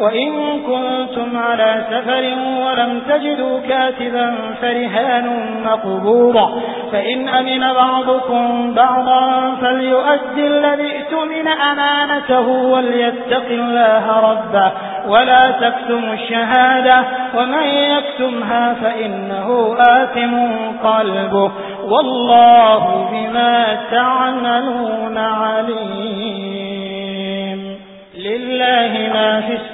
وإن كنتم على سفر ولم تجدوا كاتبا فرهان مقبوضا فإن أمن بعضكم بعضا فليؤدي الذي اؤتمن أمانته وليتق الله ربه ولا تكتم الشهادة. ومن يكتمها فإنه آثم قلبه. والله بما تعملون عليم.